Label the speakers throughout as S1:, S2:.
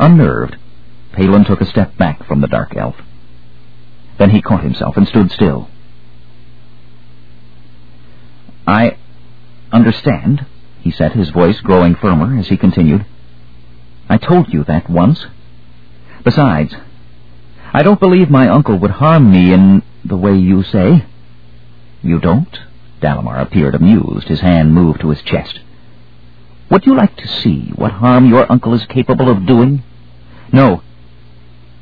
S1: Unnerved, Palin took a step back from the dark elf. Then he caught himself and stood still. I understand, he said, his voice growing firmer as he continued. I told you that once. Besides, I don't believe my uncle would harm me in the way you say. You don't? Dalamar appeared amused. His hand moved to his chest. Would you like to see what harm your uncle is capable of doing? No.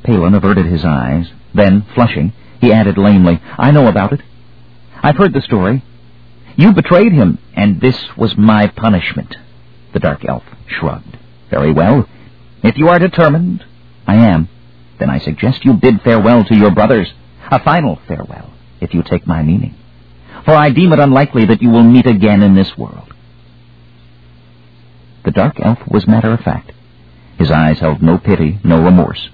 S1: Palin averted his eyes. Then, flushing, he added lamely, I know about it. I've heard the story. You betrayed him, and this was my punishment. The dark elf shrugged. Very well. If you are determined, I am. Then I suggest you bid farewell to your brothers. A final farewell, if you take my meaning. For I deem it unlikely that you will meet again in this world. The dark elf was matter of fact. His eyes held no pity, no remorse.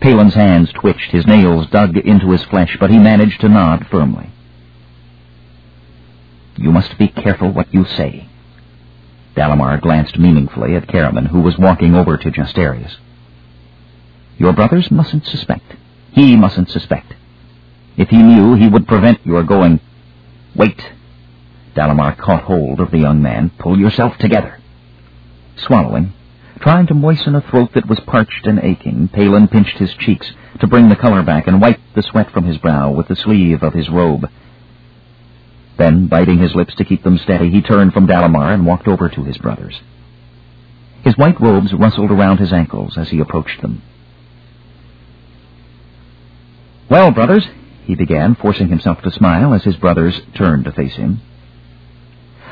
S1: Palin's hands twitched, his nails dug into his flesh, but he managed to nod firmly. You must be careful what you say. Dalamar glanced meaningfully at Caramon, who was walking over to Justarius. Your brothers mustn't suspect. He mustn't suspect. If he knew, he would prevent your going. Wait. Dalamar caught hold of the young man. Pull yourself together. Swallowing, trying to moisten a throat that was parched and aching, Palin pinched his cheeks to bring the color back and wiped the sweat from his brow with the sleeve of his robe. Then, biting his lips to keep them steady, he turned from Dalamar and walked over to his brothers. His white robes rustled around his ankles as he approached them. Well, brothers, he began, forcing himself to smile as his brothers turned to face him.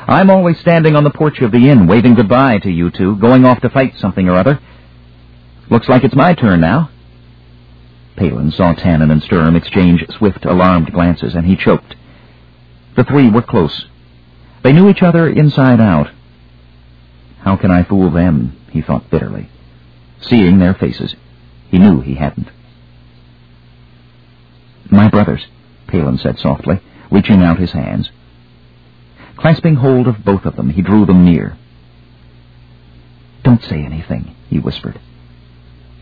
S1: I'm always standing on the porch of the inn, waving goodbye to you two, going off to fight something or other. Looks like it's my turn now. Palin saw Tanin and Sturm exchange swift, alarmed glances, and he choked. The three were close. They knew each other inside out. How can I fool them? he thought bitterly. Seeing their faces, he knew he hadn't. My brothers, Palin said softly, reaching out his hands. Clasping hold of both of them, he drew them near. Don't say anything, he whispered.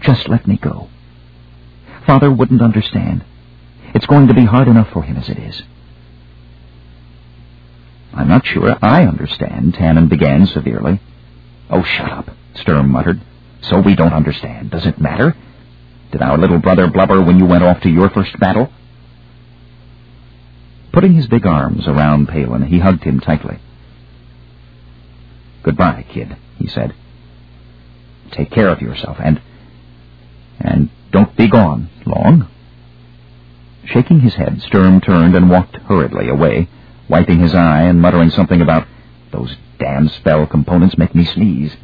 S1: Just let me go. Father wouldn't understand. It's going to be hard enough for him as it is. I'm not sure I understand, Tanin began severely. Oh, shut up, Sturm muttered. So we don't understand. Does it matter? Did our little brother blubber when you went off to your first battle? Putting his big arms around Palin, he hugged him tightly. Goodbye, kid, he said. Take care of yourself, and... and don't be gone long. Shaking his head, Sturm turned and walked hurriedly away, wiping his eye and muttering something about, those damn spell components make me sneeze.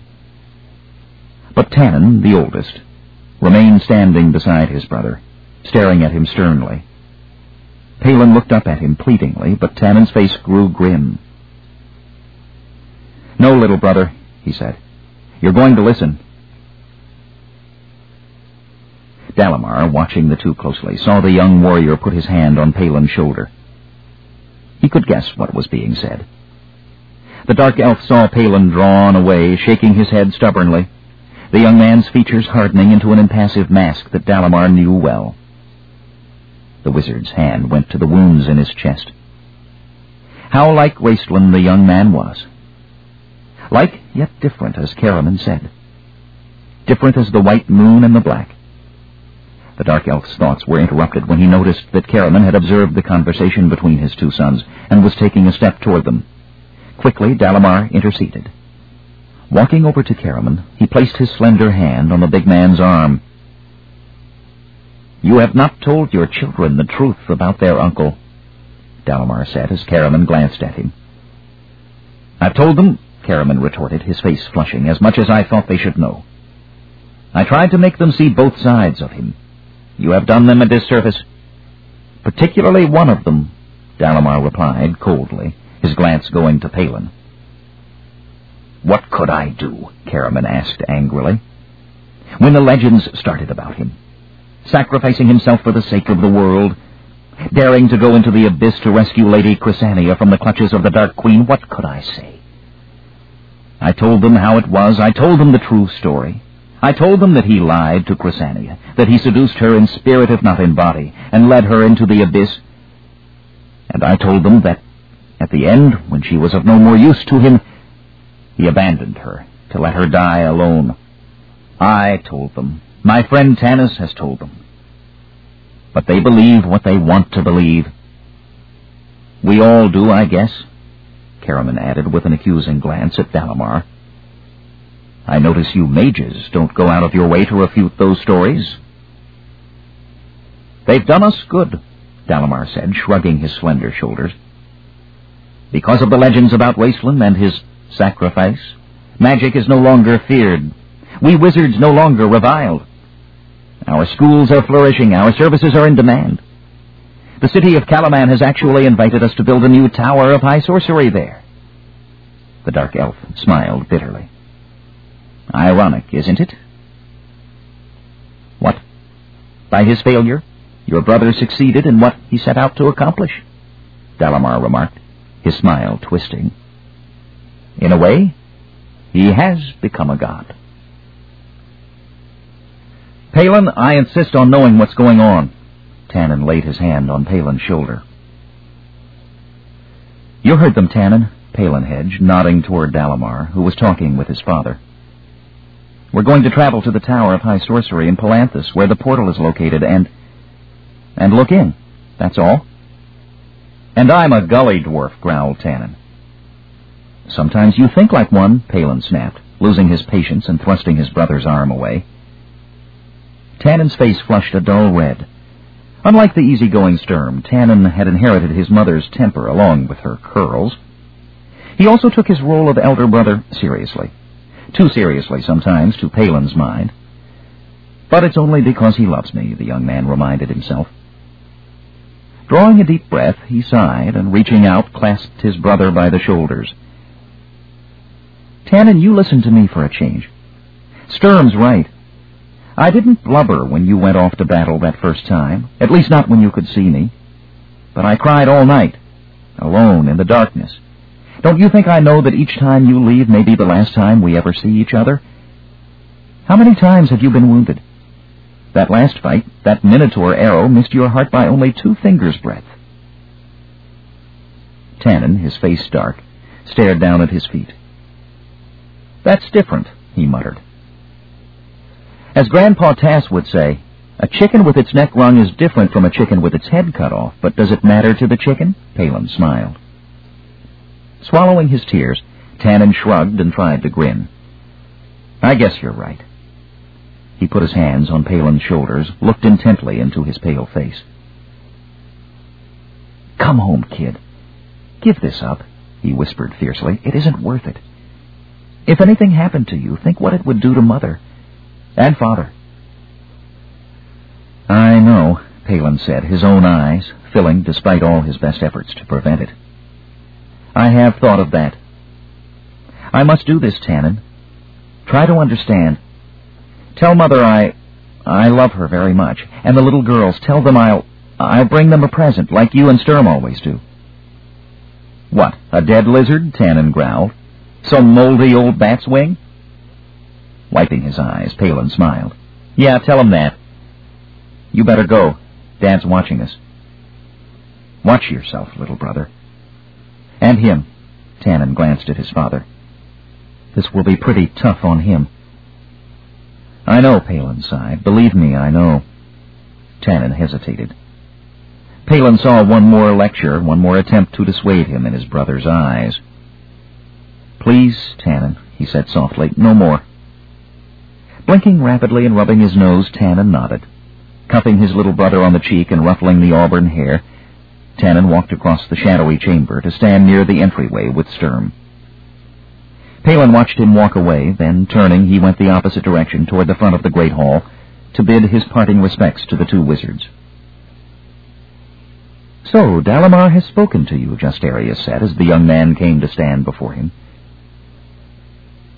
S1: But Tanin, the oldest, remained standing beside his brother, staring at him sternly. Palin looked up at him pleadingly, but Tanin's face grew grim. No, little brother, he said. You're going to listen. Dalamar, watching the two closely, saw the young warrior put his hand on Palin's shoulder. He could guess what was being said. The dark elf saw Palin drawn away, shaking his head stubbornly, the young man's features hardening into an impassive mask that Dalamar knew well. The wizard's hand went to the wounds in his chest. How like Raistlin the young man was. Like, yet different, as Caramon said. Different as the white moon and the black. The dark elf's thoughts were interrupted when he noticed that Caramon had observed the conversation between his two sons and was taking a step toward them. Quickly, Dalamar interceded. Walking over to Caramon, he placed his slender hand on the big man's arm. You have not told your children the truth about their uncle, Dalamar said as Caramon glanced at him. I've told them, Caramon retorted, his face flushing, as much as I thought they should know. I tried to make them see both sides of him. You have done them a disservice. Particularly one of them, Dalamar replied coldly, his glance going to Palin. What could I do? Caramon asked angrily. When the legends started about him, sacrificing himself for the sake of the world, daring to go into the abyss to rescue Lady Chrysania from the clutches of the Dark Queen, what could I say? I told them how it was. I told them the true story. I told them that he lied to Chrysania, that he seduced her in spirit if not in body, and led her into the abyss. And I told them that, at the end, when she was of no more use to him, he abandoned her to let her die alone. I told them. My friend Tanis has told them. But they believe what they want to believe. We all do, I guess, Caramon added with an accusing glance at Dalamar. I notice you mages don't go out of your way to refute those stories. They've done us good, Dalamar said, shrugging his slender shoulders. Because of the legends about Raistlin and his sacrifice, magic is no longer feared. We wizards no longer reviled. Our schools are flourishing. Our services are in demand. The city of Kalaman has actually invited us to build a new tower of high sorcery there. The dark elf smiled bitterly. Ironic, isn't it? What? By his failure, your brother succeeded in what he set out to accomplish, Dalamar remarked, his smile twisting. In a way, he has become a god. Palin, I insist on knowing what's going on. Tanin laid his hand on Palin's shoulder. You heard them, Tanin, Palin hedged, nodding toward Dalamar, who was talking with his father. We're going to travel to the Tower of High Sorcery in Palanthas, where the portal is located, and... and look in. That's all. And I'm a gully dwarf, growled Tanin. Sometimes you think like one, Palin snapped, losing his patience and thrusting his brother's arm away. Tanin's face flushed a dull red. Unlike the easygoing Sturm, Tanin had inherited his mother's temper along with her curls. He also took his role of elder brother seriously. Too seriously, sometimes, to Palin's mind. But it's only because he loves me, the young man reminded himself. Drawing a deep breath, he sighed, and reaching out, clasped his brother by the shoulders. Tanin, you listen to me for a change. Sturm's right. I didn't blubber when you went off to battle that first time, at least not when you could see me. But I cried all night, alone in the darkness. Don't you think I know that each time you leave may be the last time we ever see each other? How many times have you been wounded? That last fight, that Minotaur arrow missed your heart by only two fingers' breadth. Tanin, his face dark, stared down at his feet. That's different, he muttered. As Grandpa Tass would say, a chicken with its neck wrung is different from a chicken with its head cut off, but does it matter to the chicken? Palin smiled. Swallowing his tears, Tanin shrugged and tried to grin. I guess you're right. He put his hands on Palin's shoulders, looked intently into his pale face. Come home, kid. Give this up, he whispered fiercely. It isn't worth it. If anything happened to you, think what it would do to Mother. And Father. I know, Palin said, his own eyes filling despite all his best efforts to prevent it. I have thought of that. I must do this, Tanin. Try to understand. Tell Mother I... I love her very much. And the little girls, tell them I'll... I'll bring them a present, like you and Sturm always do. What, a dead lizard? Tanin growled. Some moldy old bat's wing? Wiping his eyes, Palin smiled. Yeah, tell him that. You better go. Dad's watching us. Watch yourself, little brother. And him. Tanin glanced at his father. This will be pretty tough on him. I know, Palin sighed. Believe me, I know. Tanin hesitated. Palin saw one more lecture, one more attempt to dissuade him in his brother's eyes. Please, Tanin, he said softly, no more. Blinking rapidly and rubbing his nose, Tanin nodded. Cupping his little brother on the cheek and ruffling the auburn hair, Tanin walked across the shadowy chamber to stand near the entryway with Sturm. Palin watched him walk away, then, turning, he went the opposite direction toward the front of the great hall to bid his parting respects to the two wizards. So, Dalamar has spoken to you, Justarius said, as the young man came to stand before him.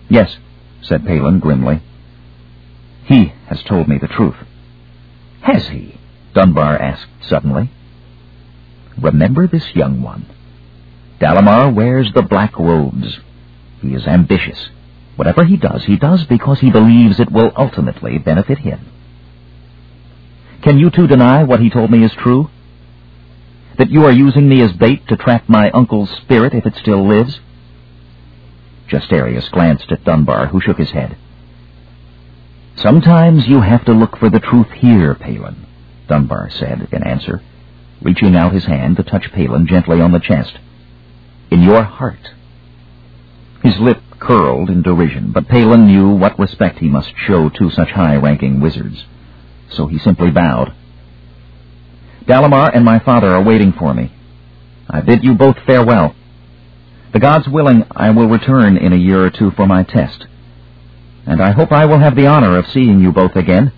S1: Yes, said Palin grimly. He has told me the truth. Has he? Dunbar asked suddenly. Remember this young one. Dalamar wears the black robes. He is ambitious. Whatever he does, he does because he believes it will ultimately benefit him. Can you two deny what he told me is true? That you are using me as bait to trap my uncle's spirit if it still lives? Justarius glanced at Dunbar, who shook his head. Sometimes you have to look for the truth here, Palin, Dunbar said in answer, reaching out his hand to touch Palin gently on the chest. In your heart. His lip curled in derision, but Palin knew what respect he must show to such high-ranking wizards, so he simply bowed. Dalamar and my father are waiting for me. I bid you both farewell. The gods willing, I will return in a year or two for my test, and I hope I will have the honor of seeing you both again.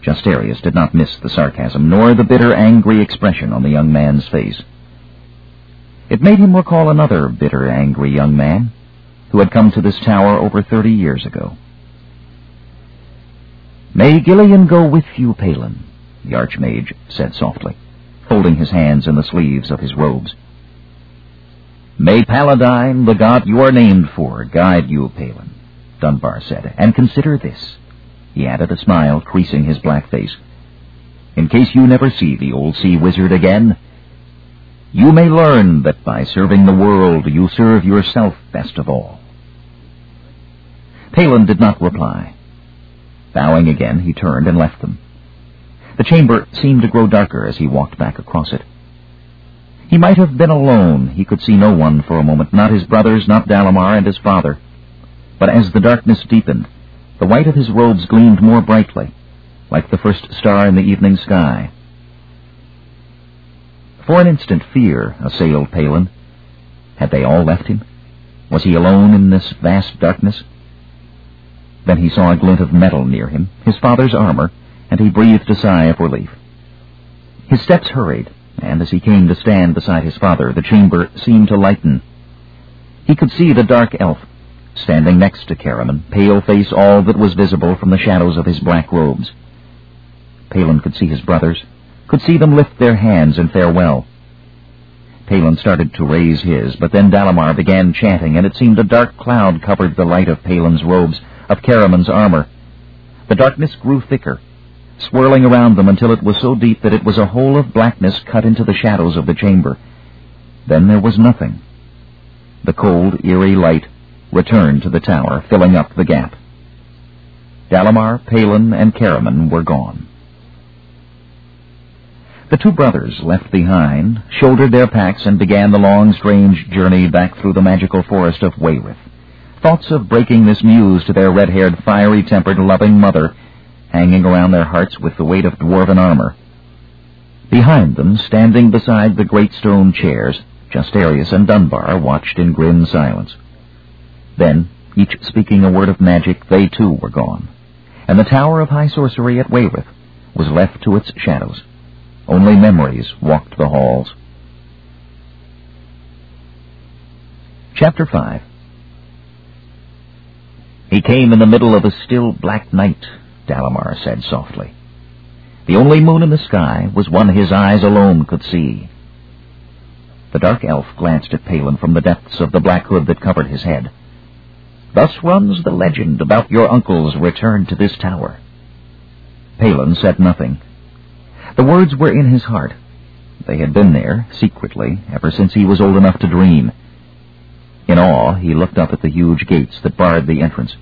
S1: Justarius did not miss the sarcasm, nor the bitter, angry expression on the young man's face. It made him recall another bitter, angry young man who had come to this tower over thirty years ago. May Gilean go with you, Palin, the Archmage said softly, folding his hands in the sleeves of his robes. May Paladine, the god you are named for, guide you, Palin, Dunbar said, and consider this, he added, a smile creasing his black face. In case you never see the old sea wizard again, you may learn that by serving the world you serve yourself best of all. Palin did not reply. Bowing again, he turned and left them. The chamber seemed to grow darker as he walked back across it. He might have been alone. He could see no one for a moment, not his brothers, not Dalamar and his father. But as the darkness deepened, the white of his robes gleamed more brightly, like the first star in the evening sky. For an instant fear assailed Palin. Had they all left him? Was he alone in this vast darkness? Then he saw a glint of metal near him, his father's armor, and he breathed a sigh of relief. His steps hurried, and as he came to stand beside his father, the chamber seemed to lighten. He could see the dark elf, standing next to Caramon, pale face all that was visible from the shadows of his black robes. Palin could see his brothers, could see them lift their hands in farewell. Palin started to raise his, but then Dalamar began chanting, and it seemed a dark cloud covered the light of Palin's robes, of Caramon's armor. The darkness grew thicker, swirling around them until it was so deep that it was a hole of blackness cut into the shadows of the chamber. Then there was nothing. The cold, eerie light returned to the tower, filling up the gap. Dalamar, Palin, and Caramon were gone. The two brothers, left behind, shouldered their packs and began the long, strange journey back through the magical forest of Wayreth. Thoughts of breaking this news to their red-haired, fiery-tempered, loving mother hanging around their hearts with the weight of dwarven armor. Behind them, standing beside the great stone chairs, Justarius and Dunbar watched in grim silence. Then, each speaking a word of magic, they too were gone, and the Tower of High Sorcery at Wayreth was left to its shadows. Only memories walked the halls. Chapter 5 He came in the middle of a still black night, Dalamar said softly. The only moon in the sky was one his eyes alone could see. The dark elf glanced at Palin from the depths of the black hood that covered his head. Thus runs the legend about your uncle's return to this tower. Palin said nothing. The words were in his heart. They had been there, secretly, ever since he was old enough to dream. In awe, he looked up at the huge gates that barred the entrance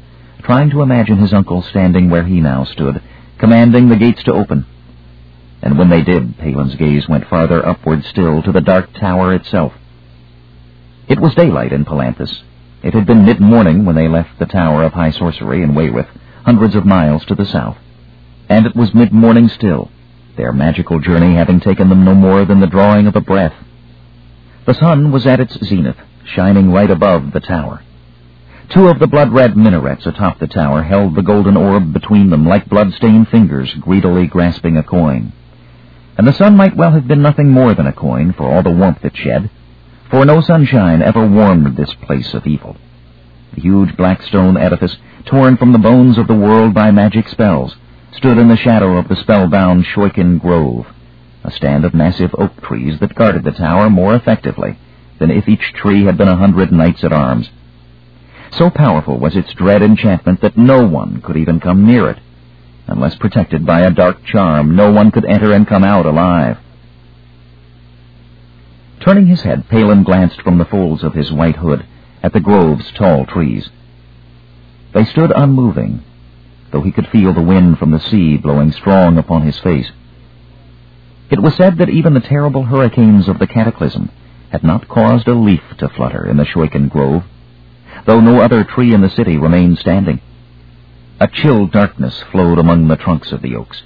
S1: trying to imagine his uncle standing where he now stood, commanding the gates to open. And when they did, Palin's gaze went farther upward still to the dark tower itself. It was daylight in Palanthas. It had been mid-morning when they left the Tower of High Sorcery in Wayreth, hundreds of miles to the south. And it was mid-morning still, their magical journey having taken them no more than the drawing of a breath. The sun was at its zenith, shining right above the tower. Two of the blood-red minarets atop the tower held the golden orb between them like blood-stained fingers greedily grasping a coin. And the sun might well have been nothing more than a coin for all the warmth it shed, for no sunshine ever warmed this place of evil. The huge black stone edifice, torn from the bones of the world by magic spells, stood in the shadow of the spellbound Shoikan Grove, a stand of massive oak trees that guarded the tower more effectively than if each tree had been a hundred knights at arms. So powerful was its dread enchantment that no one could even come near it. Unless protected by a dark charm, no one could enter and come out alive. Turning his head, Palin glanced from the folds of his white hood at the grove's tall trees. They stood unmoving, though he could feel the wind from the sea blowing strong upon his face. It was said that even the terrible hurricanes of the cataclysm had not caused a leaf to flutter in the Shoikan Grove, though no other tree in the city remained standing. A chill darkness flowed among the trunks of the oaks,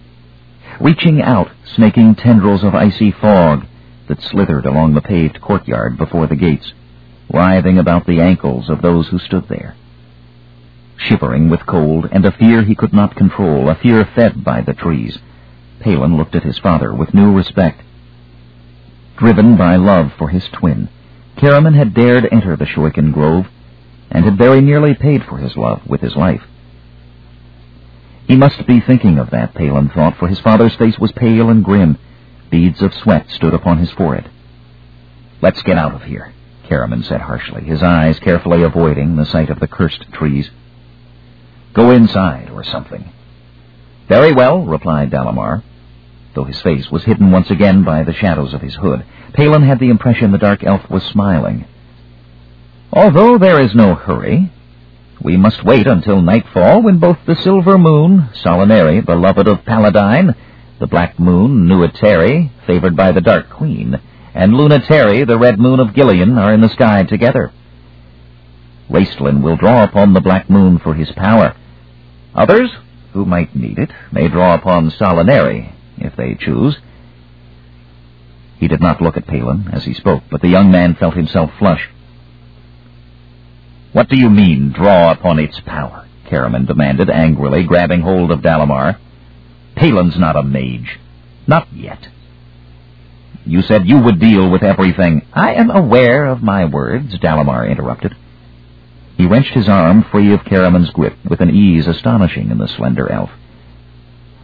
S1: reaching out, snaking tendrils of icy fog that slithered along the paved courtyard before the gates, writhing about the ankles of those who stood there. Shivering with cold and a fear he could not control, a fear fed by the trees, Palin looked at his father with new respect. Driven by love for his twin, Caramon had dared enter the Shoikan Grove, and had very nearly paid for his love with his life. He must be thinking of that, Palin thought, for his father's face was pale and grim. Beads of sweat stood upon his forehead. Let's get out of here, Caramon said harshly, his eyes carefully avoiding the sight of the cursed trees. Go inside, or something. Very well, replied Dalamar. Though his face was hidden once again by the shadows of his hood, Palin had the impression the dark elf was smiling. Although there is no hurry, we must wait until nightfall when both the silver moon, Solinari, beloved of Paladine, the black moon, Nuitari, favored by the Dark Queen, and Lunitari, the red moon of Gilean, are in the sky together. Raistlin will draw upon the black moon for his power. Others who might need it may draw upon Solinari, if they choose. He did not look at Palin as he spoke, but the young man felt himself flush. What do you mean, draw upon its power? Caramon demanded angrily, grabbing hold of Dalamar. Palin's not a mage. Not yet. You said you would deal with everything. I am aware of my words, Dalamar interrupted. He wrenched his arm free of Caramon's grip with an ease astonishing in the slender elf.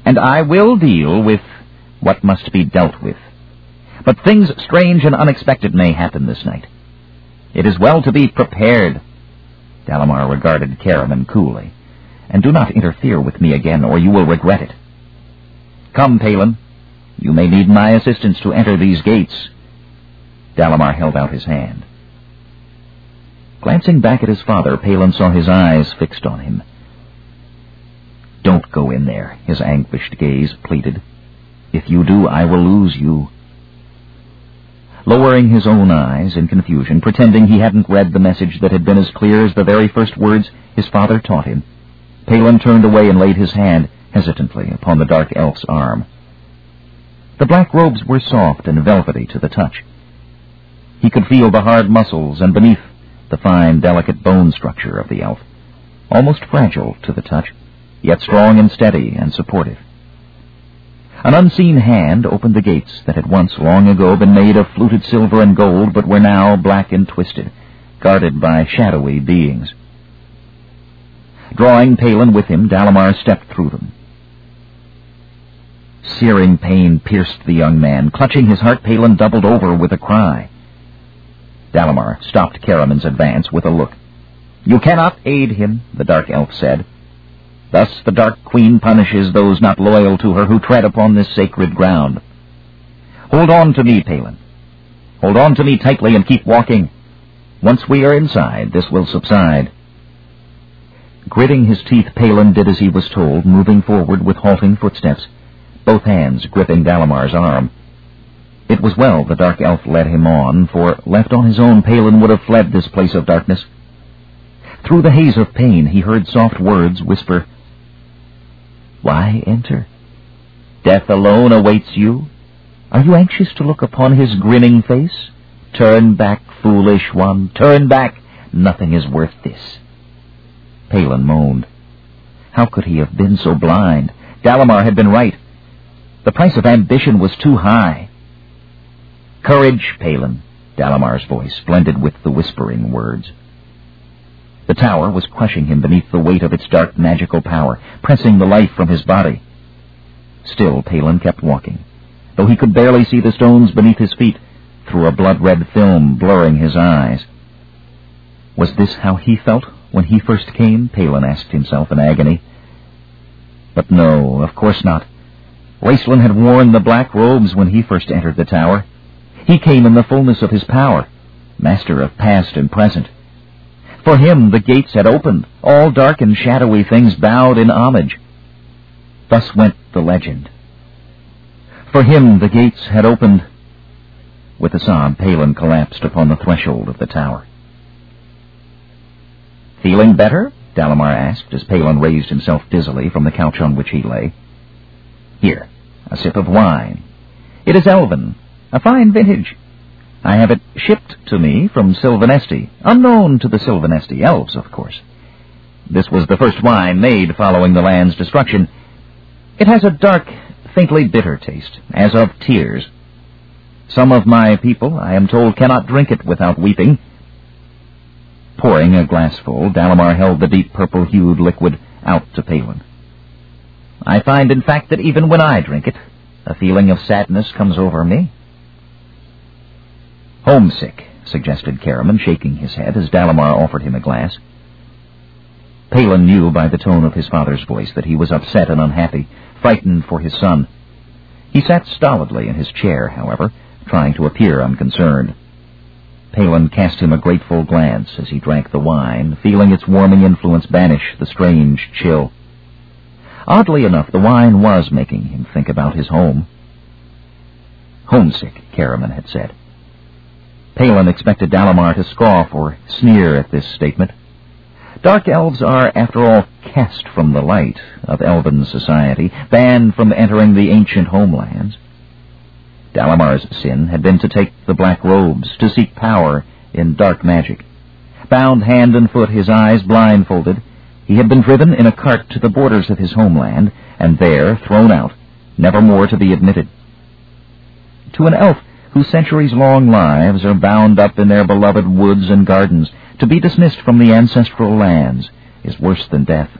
S1: And I will deal with what must be dealt with. But things strange and unexpected may happen this night. It is well to be prepared. Dalamar regarded Caramon coolly. And do not interfere with me again, or you will regret it. Come, Palin. You may need my assistance to enter these gates. Dalamar held out his hand. Glancing back at his father, Palin saw his eyes fixed on him. Don't go in there, his anguished gaze pleaded. If you do, I will lose you. Lowering his own eyes in confusion, pretending he hadn't read the message that had been as clear as the very first words his father taught him, Palin turned away and laid his hand hesitantly upon the dark elf's arm. The black robes were soft and velvety to the touch. He could feel the hard muscles and beneath the fine, delicate bone structure of the elf, almost fragile to the touch, yet strong and steady and supportive. An unseen hand opened the gates that had once long ago been made of fluted silver and gold, but were now black and twisted, guarded by shadowy beings. Drawing Palin with him, Dalamar stepped through them. Searing pain pierced the young man. Clutching his heart, Palin doubled over with a cry. Dalamar stopped Caramon's advance with a look. You cannot aid him, the Dark Elf said. Thus the Dark Queen punishes those not loyal to her who tread upon this sacred ground. Hold on to me, Palin. Hold on to me tightly and keep walking. Once we are inside, this will subside. Gritting his teeth, Palin did as he was told, moving forward with halting footsteps, both hands gripping Dalamar's arm. It was well the dark elf led him on, for, left on his own, Palin would have fled this place of darkness. Through the haze of pain he heard soft words whisper, Why enter? Death alone awaits you. Are you anxious to look upon his grinning face? Turn back, foolish one, turn back. Nothing is worth this. Palin moaned. How could he have been so blind? Dalamar had been right. The price of ambition was too high. Courage, Palin, Dalamar's voice blended with the whispering words. The tower was crushing him beneath the weight of its dark magical power, pressing the life from his body. Still, Palin kept walking, though he could barely see the stones beneath his feet through a blood-red film blurring his eyes. Was this how he felt when he first came? Palin asked himself in agony. But no, of course not. Raistlin had worn the black robes when he first entered the tower. He came in the fullness of his power, master of past and present. For him the gates had opened, all dark and shadowy things bowed in homage. Thus went the legend. For him the gates had opened. With a sob, Palin collapsed upon the threshold of the tower. Feeling better? Dalamar asked as Palin raised himself dizzily from the couch on which he lay. Here, a sip of wine. It is Elven, a fine vintage. I have it shipped to me from Silvanesti, unknown to the Silvanesti elves, of course. This was the first wine made following the land's destruction. It has a dark, faintly bitter taste, as of tears. Some of my people, I am told, cannot drink it without weeping. Pouring a glassful, Dalamar held the deep purple-hued liquid out to Palin. I find, in fact, that even when I drink it, a feeling of sadness comes over me. Homesick, suggested Caramon, shaking his head as Dalamar offered him a glass. Palin knew by the tone of his father's voice that he was upset and unhappy, frightened for his son. He sat stolidly in his chair, however, trying to appear unconcerned. Palin cast him a grateful glance as he drank the wine, feeling its warming influence banish the strange chill. Oddly enough, the wine was making him think about his home. Homesick, Caramon had said. Palin expected Dalamar to scoff or sneer at this statement. Dark elves are, after all, cast from the light of elven society, banned from entering the ancient homelands. Dalamar's sin had been to take the black robes, to seek power in dark magic. Bound hand and foot, his eyes blindfolded, he had been driven in a cart to the borders of his homeland, and there thrown out, never more to be admitted. To an elf whose centuries-long lives are bound up in their beloved woods and gardens, to be dismissed from the ancestral lands is worse than death.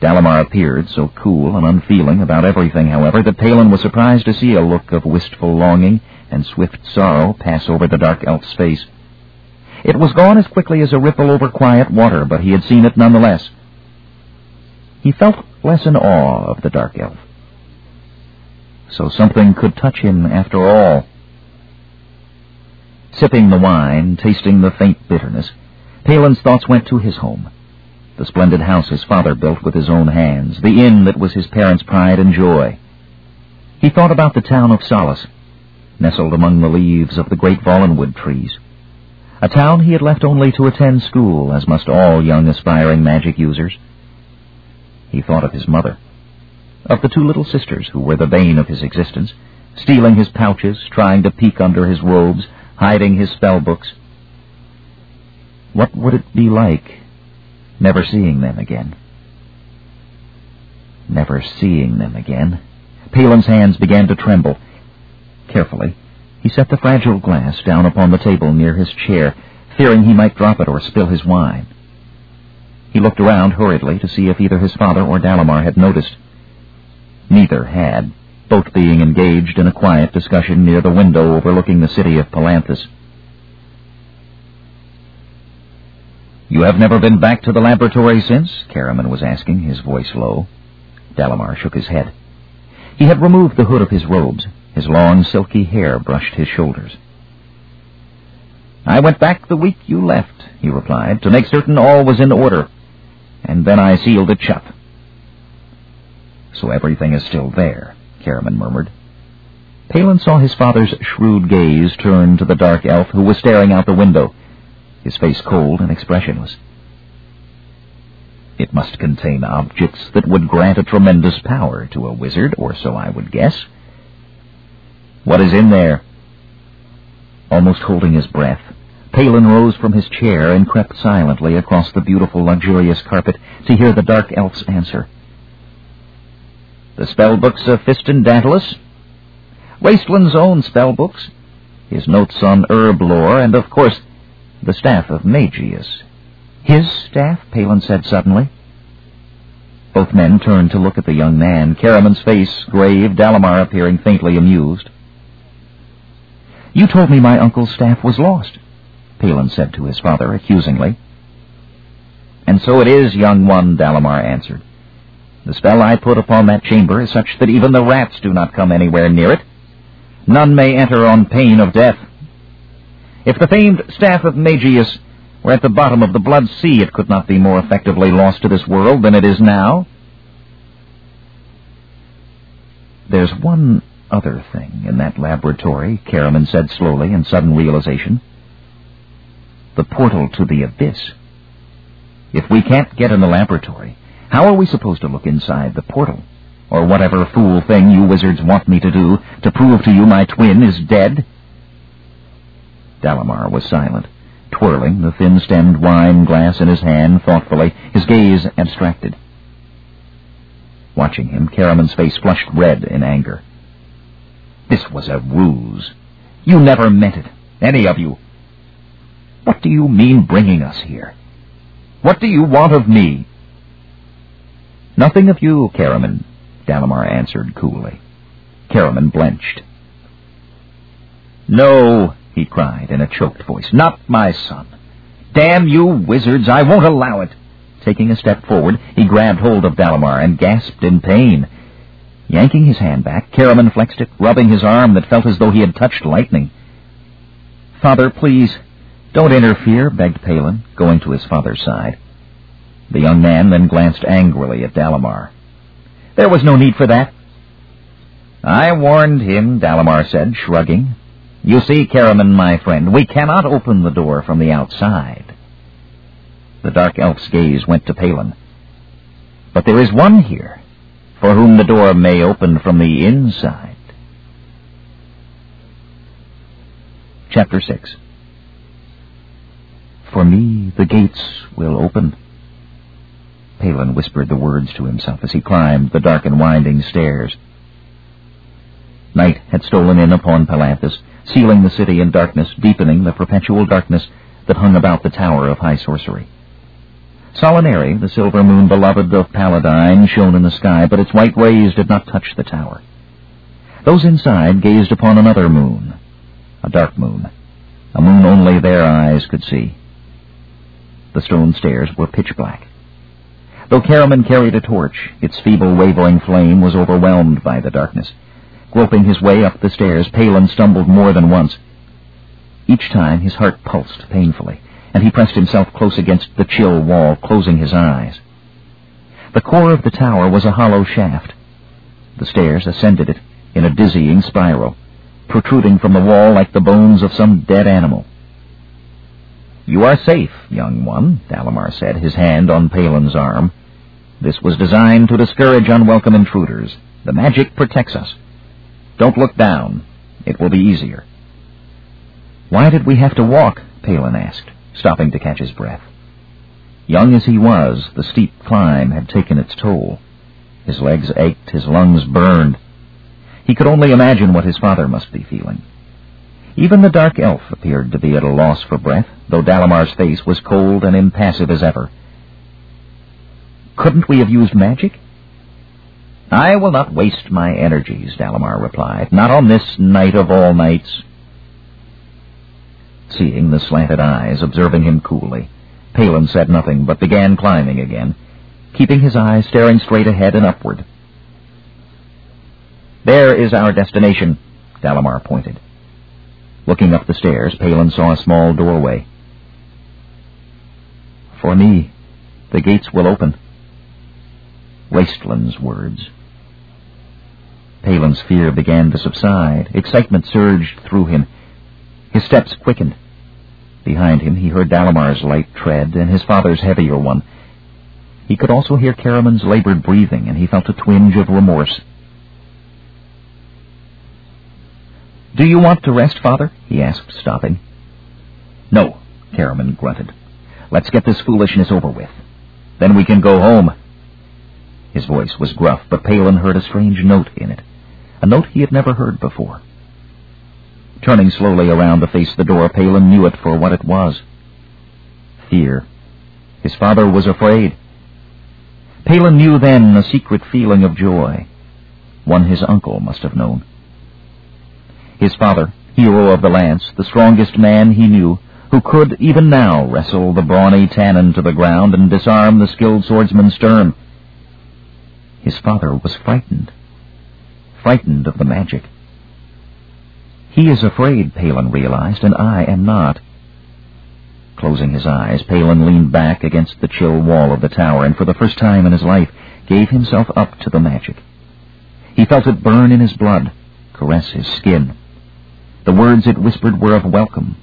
S1: Dalamar appeared so cool and unfeeling about everything, however, that Palin was surprised to see a look of wistful longing and swift sorrow pass over the dark elf's face. It was gone as quickly as a ripple over quiet water, but he had seen it nonetheless. He felt less in awe of the dark elf. So something could touch him after all. Sipping the wine, tasting the faint bitterness, Palin's thoughts went to his home the splendid house his father built with his own hands, the inn that was his parents' pride and joy. He thought about the town of Solace, nestled among the leaves of the great Vallenwood trees. A town he had left only to attend school, as must all young aspiring magic users. He thought of his mother, of the two little sisters who were the bane of his existence, stealing his pouches, trying to peek under his robes, hiding his spell books. What would it be like never seeing them again. Never seeing them again. Palin's hands began to tremble. Carefully, he set the fragile glass down upon the table near his chair, fearing he might drop it or spill his wine. He looked around hurriedly to see if either his father or Dalamar had noticed. Neither had, both being engaged in a quiet discussion near the window overlooking the city of Palanthas. You have never been back to the laboratory since? Caramon was asking, his voice low. Dalamar shook his head. He had removed the hood of his robes. His long, silky hair brushed his shoulders. I went back the week you left, he replied, to make certain all was in order, and then I sealed it shut. So everything is still there, Caramon murmured. Palin saw his father's shrewd gaze turn to the dark elf who was staring out the window his face cold and expressionless. It must contain objects that would grant a tremendous power to a wizard, or so I would guess. What is in there? Almost holding his breath, Palin rose from his chair and crept silently across the beautiful, luxurious carpet to hear the dark elf's answer. The spellbooks of Fiston Dantalus, Raistlin's own spellbooks, his notes on herb lore, and of course the staff of Magius. His staff? Palin said suddenly. Both men turned to look at the young man, Caramon's face grave, Dalamar appearing faintly amused. You told me my uncle's staff was lost, Palin said to his father accusingly. And so it is, young one, Dalamar answered. The spell I put upon that chamber is such that even the rats do not come anywhere near it. None may enter on pain of death. If the famed staff of Magius were at the bottom of the blood sea, it could not be more effectively lost to this world than it is now. There's one other thing in that laboratory, Caramon said slowly in sudden realization. The portal to the abyss. If we can't get in the laboratory, how are we supposed to look inside the portal? Or whatever fool thing you wizards want me to do to prove to you my twin is dead? Dalamar was silent, twirling the thin-stemmed wine glass in his hand thoughtfully, his gaze abstracted. Watching him, Caramon's face flushed red in anger. This was a ruse. You never meant it, any of you. What do you mean bringing us here? What do you want of me? Nothing of you, Caramon, Dalamar answered coolly. Caramon blenched. No, he cried in a choked voice, not my son. Damn you wizards, I won't allow it. Taking a step forward, he grabbed hold of Dalamar and gasped in pain. Yanking his hand back, Caramon flexed it, rubbing his arm that felt as though he had touched lightning. Father, please, don't interfere, begged Palin, going to his father's side. The young man then glanced angrily at Dalamar. There was no need for that. I warned him, Dalamar said, shrugging. You see, Caramon, my friend, we cannot open the door from the outside. The dark elf's gaze went to Palin. But there is one here, for whom the door may open from the inside. Chapter 6 For me the gates will open. Palin whispered the words to himself as he climbed the dark and winding stairs. Night had stolen in upon Palanthas, sealing the city in darkness, deepening the perpetual darkness that hung about the tower of high sorcery. Solinari, the silver moon beloved of Paladine, shone in the sky, but its white rays did not touch the tower. Those inside gazed upon another moon, a dark moon, a moon only their eyes could see. The stone stairs were pitch black. Though Caramon carried a torch, its feeble wavering flame was overwhelmed by the darkness. Groping his way up the stairs, Palin stumbled more than once. Each time his heart pulsed painfully and he pressed himself close against the chill wall, closing his eyes. The core of the tower was a hollow shaft. The stairs ascended it in a dizzying spiral, protruding from the wall like the bones of some dead animal. You are safe, young one, Dalamar said, his hand on Palin's arm. This was designed to discourage unwelcome intruders. The magic protects us. Don't look down. It will be easier. Why did we have to walk? Palin asked stopping to catch his breath. Young as he was, the steep climb had taken its toll. His legs ached, his lungs burned. He could only imagine what his father must be feeling. Even the dark elf appeared to be at a loss for breath, though Dalamar's face was cold and impassive as ever. Couldn't we have used magic? I will not waste my energies, Dalamar replied. Not on this night of all nights seeing the slanted eyes observing him coolly. Palin said nothing, but began climbing again, keeping his eyes staring straight ahead and upward. There is our destination, Dalamar pointed. Looking up the stairs, Palin saw a small doorway. For me, the gates will open. Raistlin's words. Palin's fear began to subside. Excitement surged through him. His steps quickened. Behind him he heard Dalamar's light tread and his father's heavier one. He could also hear Caramon's labored breathing, and he felt a twinge of remorse. Do you want to rest, father? he asked, stopping. No, Caramon grunted. Let's get this foolishness over with. Then we can go home. His voice was gruff, but Palin heard a strange note in it, a note he had never heard before. Turning slowly around to face the door, Palin knew it for what it was. Fear. His father was afraid. Palin knew then a secret feeling of joy, one his uncle must have known. His father, hero of the lance, the strongest man he knew, who could, even now, wrestle the brawny Tanin to the ground and disarm the skilled swordsman Sturm. His father was frightened. Frightened of the magic. He is afraid, Palin realized, and I am not. Closing his eyes, Palin leaned back against the chill wall of the tower and for the first time in his life gave himself up to the magic. He felt it burn in his blood, caress his skin. The words it whispered were of welcome,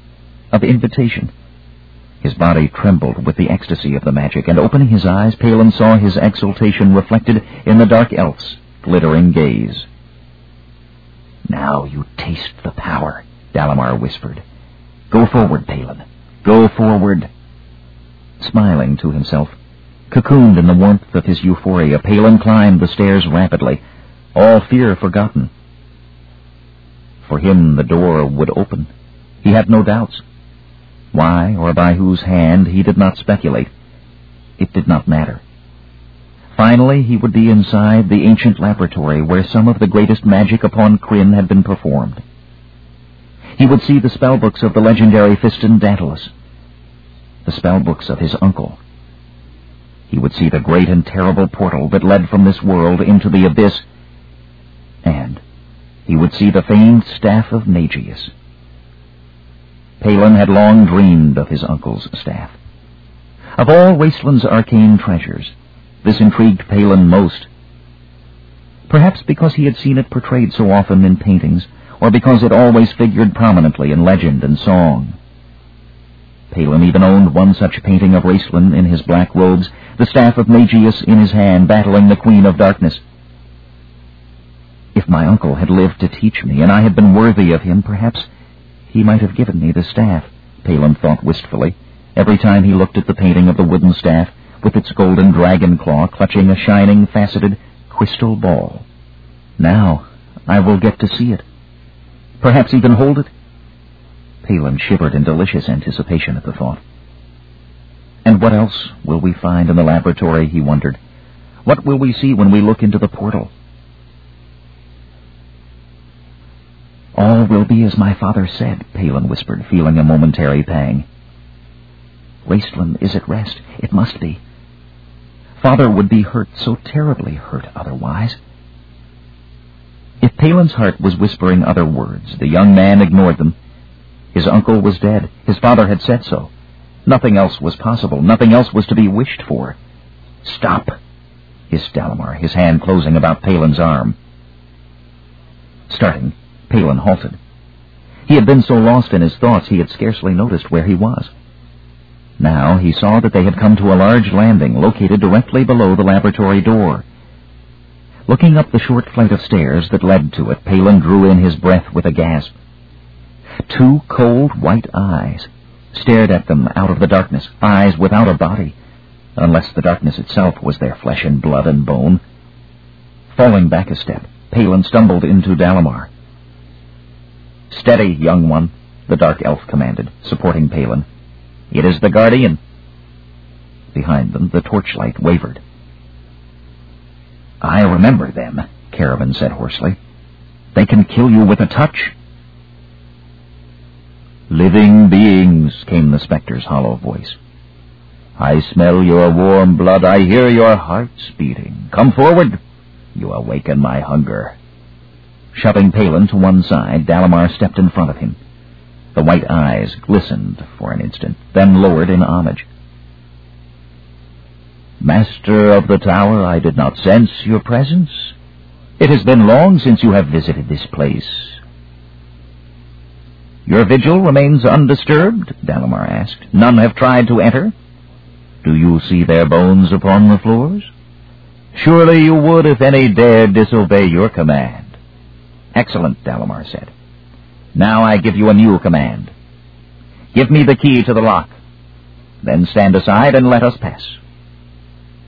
S1: of invitation. His body trembled with the ecstasy of the magic, and opening his eyes, Palin saw his exultation reflected in the dark elf's glittering gaze. Now you taste the power, Dalamar whispered. Go forward, Palin. Go forward. Smiling to himself, cocooned in the warmth of his euphoria, Palin climbed the stairs rapidly, all fear forgotten. For him the door would open. He had no doubts. Why or by whose hand he did not speculate. It did not matter. Finally, he would be inside the ancient laboratory where some of the greatest magic upon Krynn had been performed. He would see the spellbooks of the legendary Fistandantilus, the spellbooks of his uncle. He would see the great and terrible portal that led from this world into the abyss, and he would see the famed staff of Magius. Palin had long dreamed of his uncle's staff. Of all Raistlin's arcane treasures, this intrigued Palin most. Perhaps because he had seen it portrayed so often in paintings, or because it always figured prominently in legend and song. Palin even owned one such painting of Raistlin in his black robes, the staff of Magius in his hand, battling the Queen of Darkness. If my uncle had lived to teach me, and I had been worthy of him, perhaps he might have given me the staff, Palin thought wistfully, every time he looked at the painting of the wooden staff, with its golden dragon claw clutching a shining, faceted crystal ball. Now I will get to see it. Perhaps even hold it. Palin shivered in delicious anticipation at the thought. And what else will we find in the laboratory, he wondered. What will we see when we look into the portal? All will be as my father said, Palin whispered, feeling a momentary pang. Raistlin is at rest. It must be. Father would be hurt, so terribly hurt otherwise. If Palin's heart was whispering other words, the young man ignored them. His uncle was dead. His father had said so. Nothing else was possible. Nothing else was to be wished for. Stop, hissed Dalamar, his hand closing about Palin's arm. Starting, Palin halted. He had been so lost in his thoughts he had scarcely noticed where he was. Now he saw that they had come to a large landing located directly below the laboratory door. Looking up the short flight of stairs that led to it, Palin drew in his breath with a gasp. Two cold white eyes stared at them out of the darkness, eyes without a body, unless the darkness itself was their flesh and blood and bone. Falling back a step, Palin stumbled into Dalamar. Steady, young one, the dark elf commanded, supporting Palin. It is the Guardian. Behind them, the torchlight wavered. I remember them, Caramon said hoarsely. They can kill you with a touch. Living beings, came the spectre's hollow voice. I smell your warm blood. I hear your hearts beating. Come forward. You awaken my hunger. Shoving Palin to one side, Dalamar stepped in front of him. The white eyes glistened for an instant, then lowered in homage. Master of the tower, I did not sense your presence. It has been long since you have visited this place. Your vigil remains undisturbed? Dalamar asked. None have tried to enter? Do you see their bones upon the floors? Surely you would if any dared disobey your command. Excellent, Dalamar said. Now I give you a new command. Give me the key to the lock. Then stand aside and let us pass.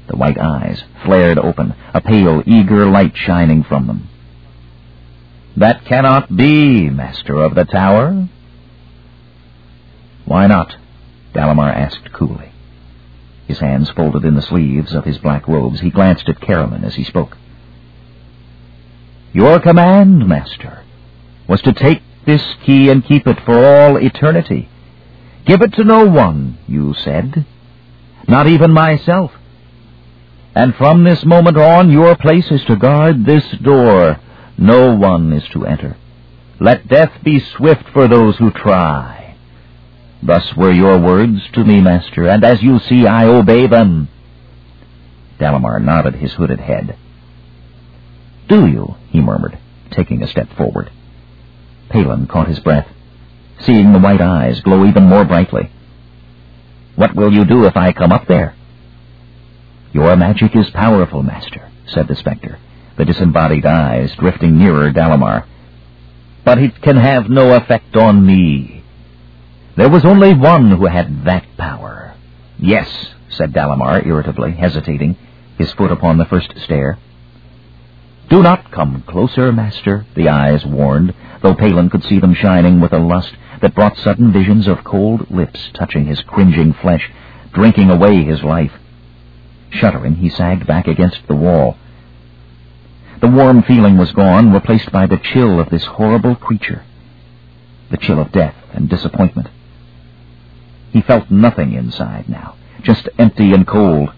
S1: The white eyes flared open, a pale, eager light shining from them. That cannot be, Master of the Tower. Why not? Dalamar asked coolly. His hands folded in the sleeves of his black robes, he glanced at Caramon as he spoke. Your command, Master, was to take this key and keep it for all eternity. Give it to no one, you said. Not even myself. And from this moment on, your place is to guard this door. No one is to enter. Let death be swift for those who try. Thus were your words to me, master, and as you see, I obey them. Dalamar nodded his hooded head. Do you? he murmured, taking a step forward. Palin caught his breath, seeing the white eyes glow even more brightly. What will you do if I come up there? Your magic is powerful, master, said the spectre, the disembodied eyes drifting nearer Dalamar. But it can have no effect on me. There was only one who had that power. Yes, said Dalamar irritably, hesitating, his foot upon the first stair. Do not come closer, master, the eyes warned, though Palin could see them shining with a lust that brought sudden visions of cold lips touching his cringing flesh, drinking away his life. Shuddering, he sagged back against the wall. The warm feeling was gone, replaced by the chill of this horrible creature. The chill of death and disappointment. He felt nothing inside now, just empty and cold.